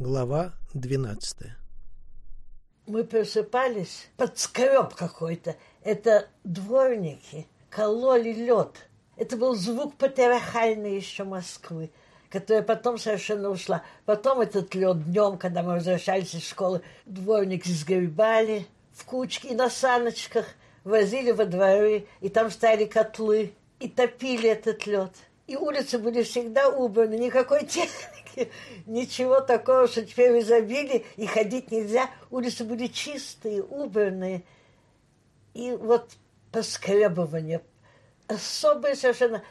Глава 12 Мы просыпались под скреб какой-то. Это дворники кололи лед. Это был звук патриархальный еще Москвы, которая потом совершенно ушла. Потом этот лед днем, когда мы возвращались из школы, дворники сгребали в кучки и на саночках, возили во дворы, и там стояли котлы, и топили этот лед. И улицы были всегда убраны, никакой техники ничего такого, что теперь в и ходить нельзя. Улицы были чистые, убранные. И вот поскребывание, особый совершенно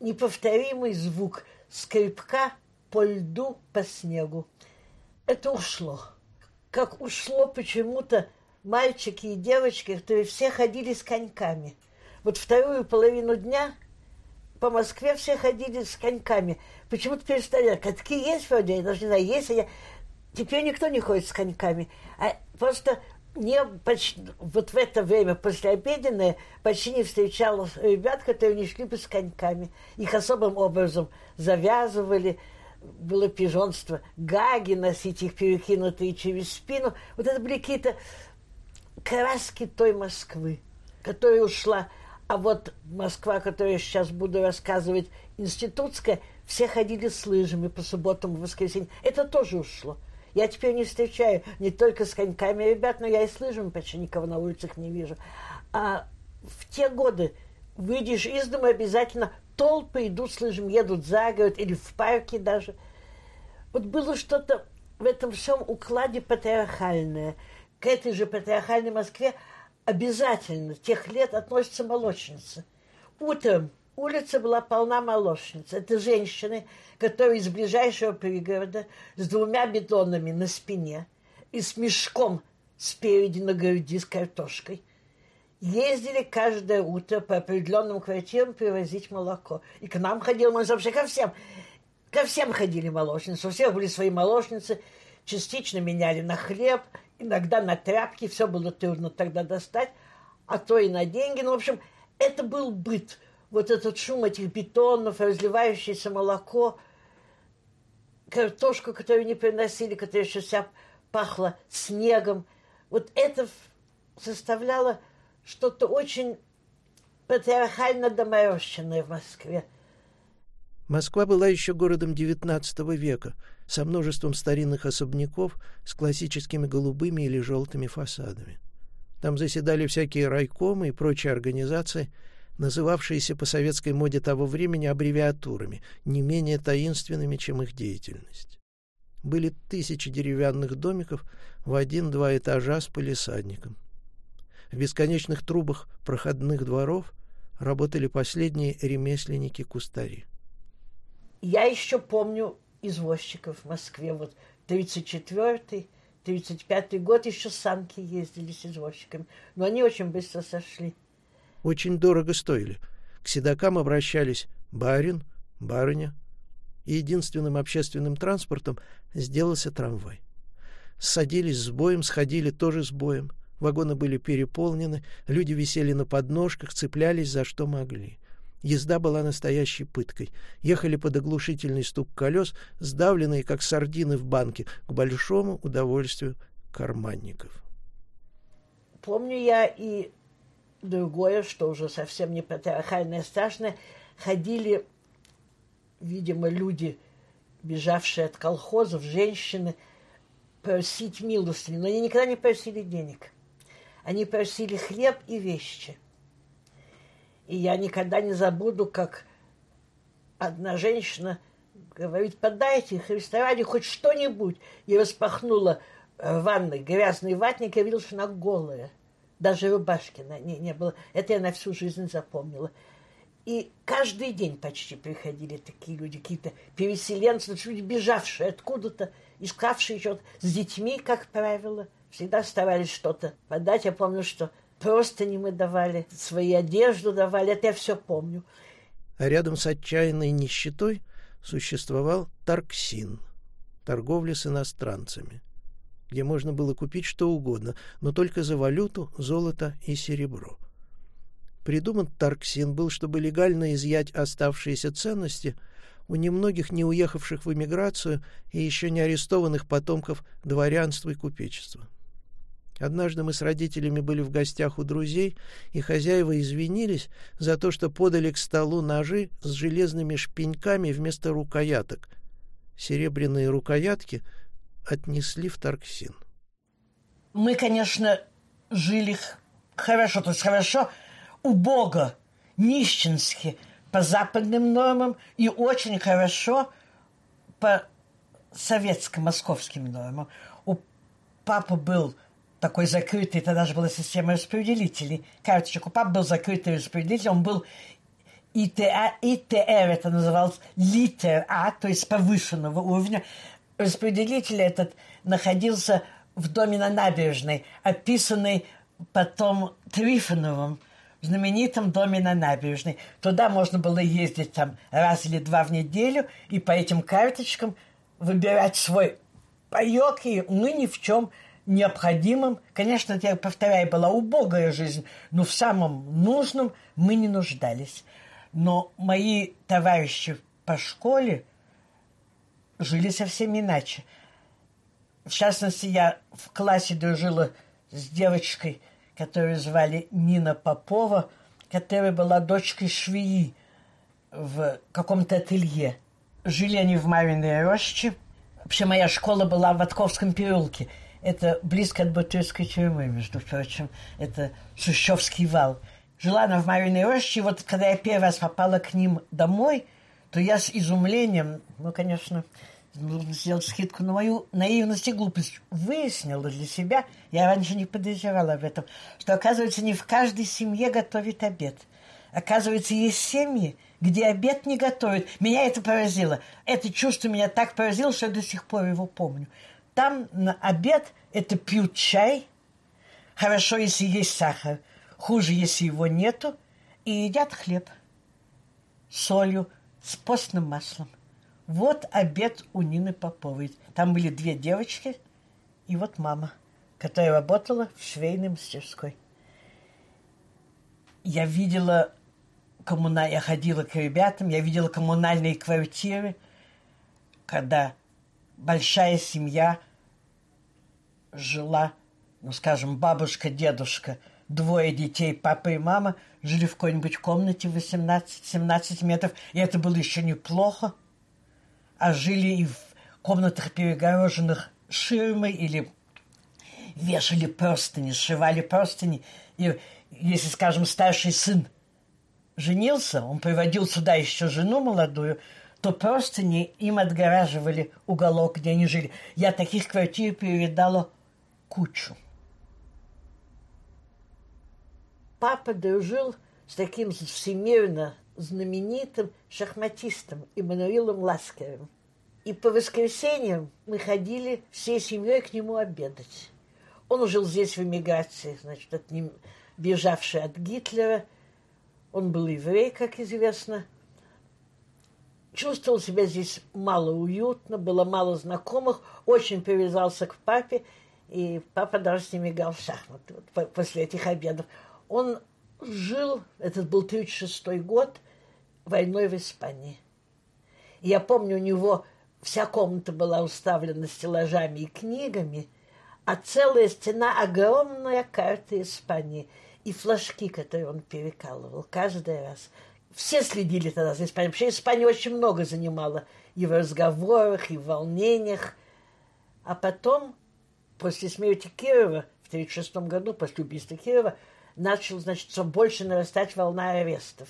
неповторимый звук скрипка по льду, по снегу. Это ушло. Как ушло почему-то мальчики и девочки, которые все ходили с коньками. Вот вторую половину дня по Москве все ходили с коньками. Почему-то перестали. Катки есть вроде, я даже не знаю, есть. Я... Теперь никто не ходит с коньками. А просто не почти, вот в это время послеобеденное почти не встречала ребят, которые не шли бы с коньками. Их особым образом завязывали, было пижонство, гаги носить их перекинутые через спину. Вот это были какие-то краски той Москвы, которая ушла а вот Москва, которую я сейчас буду рассказывать, институтская, все ходили с лыжами по субботам и воскресеньям. Это тоже ушло. Я теперь не встречаю не только с коньками ребят, но я и с лыжами почти никого на улицах не вижу. А в те годы выйдешь из дома, обязательно толпы идут с лыжами, едут за город или в парке даже. Вот было что-то в этом всем укладе патриархальное. К этой же патриархальной Москве обязательно тех лет относятся молочницы. Утром улица была полна молочниц. Это женщины, которые из ближайшего пригорода с двумя бетонами на спине и с мешком спереди на груди с картошкой ездили каждое утро по определенным квартирам привозить молоко. И к нам ходил, мы вообще ко всем. Ко всем ходили молочницы. У всех были свои молочницы. Частично меняли на хлеб – иногда на тряпки, все было трудно тогда достать, а то и на деньги. Ну, в общем, это был быт. Вот этот шум этих бетонов, разливающееся молоко, картошку, которую не приносили, которая еще вся пахла снегом. Вот это составляло что-то очень патриархально доморощенное в Москве. Москва была еще городом XIX века, со множеством старинных особняков с классическими голубыми или желтыми фасадами. Там заседали всякие райкомы и прочие организации, называвшиеся по советской моде того времени аббревиатурами, не менее таинственными, чем их деятельность. Были тысячи деревянных домиков в один-два этажа с полисадником. В бесконечных трубах проходных дворов работали последние ремесленники-кустари. Я еще помню извозчиков в Москве. Вот 34-й, 35-й год еще санки ездили с извозчиками. Но они очень быстро сошли. Очень дорого стоили. К седокам обращались барин, барыня. И единственным общественным транспортом сделался трамвай. Садились с боем, сходили тоже с боем. Вагоны были переполнены, люди висели на подножках, цеплялись за что могли. Езда была настоящей пыткой. Ехали под оглушительный стук колес, сдавленные, как сардины в банке, к большому удовольствию карманников. Помню я и другое, что уже совсем не патриархальное, страшное. Ходили, видимо, люди, бежавшие от колхозов, женщины, просить милостыню. Но они никогда не просили денег. Они просили хлеб и вещи – и я никогда не забуду, как одна женщина говорит, подайте Христоване хоть что-нибудь. И распахнула в ванной грязный ватник, и видел, что она голая. Даже рубашки на ней не было. Это я на всю жизнь запомнила. И каждый день почти приходили такие люди, какие-то переселенцы, люди, бежавшие откуда-то, искавшие что-то с детьми, как правило. Всегда старались что-то подать. Я помню, что Просто не мы давали, свои одежду давали, это я все помню. А рядом с отчаянной нищетой существовал Тарксин, торговля с иностранцами, где можно было купить что угодно, но только за валюту, золото и серебро. Придуман Тарксин был, чтобы легально изъять оставшиеся ценности у немногих не уехавших в эмиграцию и еще не арестованных потомков дворянства и купечества. Однажды мы с родителями были в гостях у друзей, и хозяева извинились за то, что подали к столу ножи с железными шпеньками вместо рукояток. Серебряные рукоятки отнесли в Тарксин. Мы, конечно, жили хорошо, то есть хорошо, убого, нищенски, по западным нормам и очень хорошо по советским, московским нормам. У папы был такой закрытый, тогда же была система распределителей, карточек. У папы был закрытый распределитель, он был ИТА, ИТР, это называлось литер А, то есть повышенного уровня. Распределитель этот находился в доме на набережной, описанный потом Трифоновым в знаменитом доме на набережной. Туда можно было ездить там раз или два в неделю и по этим карточкам выбирать свой паек, и мы ни в чем необходимом. Конечно, я повторяю, была убогая жизнь, но в самом нужном мы не нуждались. Но мои товарищи по школе жили совсем иначе. В частности, я в классе дружила с девочкой, которую звали Нина Попова, которая была дочкой швеи в каком-то ателье. Жили они в Марьиной роще. Вообще, моя школа была в Ватковском переулке. Это близко от Бутырской тюрьмы, между прочим. Это Сущевский вал. Жила она в Марьиной роще. И вот когда я первый раз попала к ним домой, то я с изумлением, ну, конечно, нужно сделать скидку на мою наивность и глупость, выяснила для себя, я раньше не подозревала об этом, что, оказывается, не в каждой семье готовит обед. Оказывается, есть семьи, где обед не готовят. Меня это поразило. Это чувство меня так поразило, что я до сих пор его помню. Там на обед это пьют чай, хорошо, если есть сахар, хуже, если его нету, и едят хлеб солью, с постным маслом. Вот обед у Нины Поповой. Там были две девочки и вот мама, которая работала в швейной мастерской. Я видела коммуна... я ходила к ребятам, я видела коммунальные квартиры, когда большая семья жила, ну, скажем, бабушка, дедушка, двое детей, папа и мама, жили в какой-нибудь комнате 18-17 метров, и это было еще неплохо – а жили и в комнатах, перегороженных ширмой или вешали простыни, сшивали простыни. И если, скажем, старший сын женился, он приводил сюда еще жену молодую, то простыни им отгораживали уголок, где они жили. Я таких квартир передала кучу. Папа дружил с таким всемирно знаменитым шахматистом Иммануилом Ласкером. И по воскресеньям мы ходили всей семьей к нему обедать. Он жил здесь в эмиграции, значит, от ним, бежавший от Гитлера. Он был еврей, как известно. Чувствовал себя здесь мало уютно, было мало знакомых, очень привязался к папе, и папа даже с ним играл в шахматы вот, после этих обедов. Он жил, этот был 36 год, войной в Испании. Я помню, у него вся комната была уставлена стеллажами и книгами, а целая стена огромная карта Испании и флажки, которые он перекалывал каждый раз. Все следили тогда за Испанией. Вообще Испания очень много занимала и в разговорах, и в волнениях. А потом, после смерти Кирова, в 1936 году, после убийства Кирова, начал, значит, все больше нарастать волна арестов.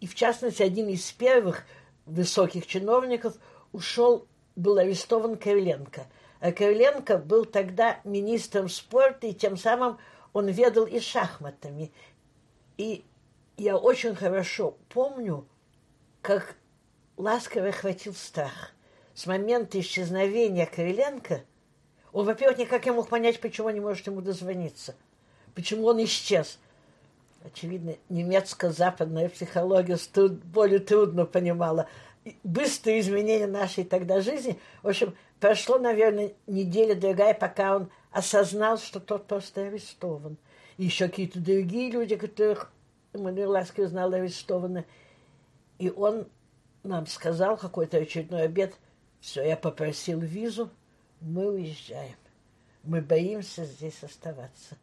И, в частности, один из первых высоких чиновников ушел, был арестован Кириленко. А Кириленко был тогда министром спорта, и тем самым он ведал и шахматами. И я очень хорошо помню, как ласково охватил страх. С момента исчезновения Кириленко он, во-первых, никак не мог понять, почему не может ему дозвониться. Почему он исчез очевидно, немецко-западная психология тут более трудно понимала быстрые изменения нашей тогда жизни. В общем, прошло, наверное, неделя-другая, пока он осознал, что тот просто арестован. И еще какие-то другие люди, которых Эммануил Ласки узнал, арестованы. И он нам сказал какой-то очередной обед. Все, я попросил визу, мы уезжаем. Мы боимся здесь оставаться.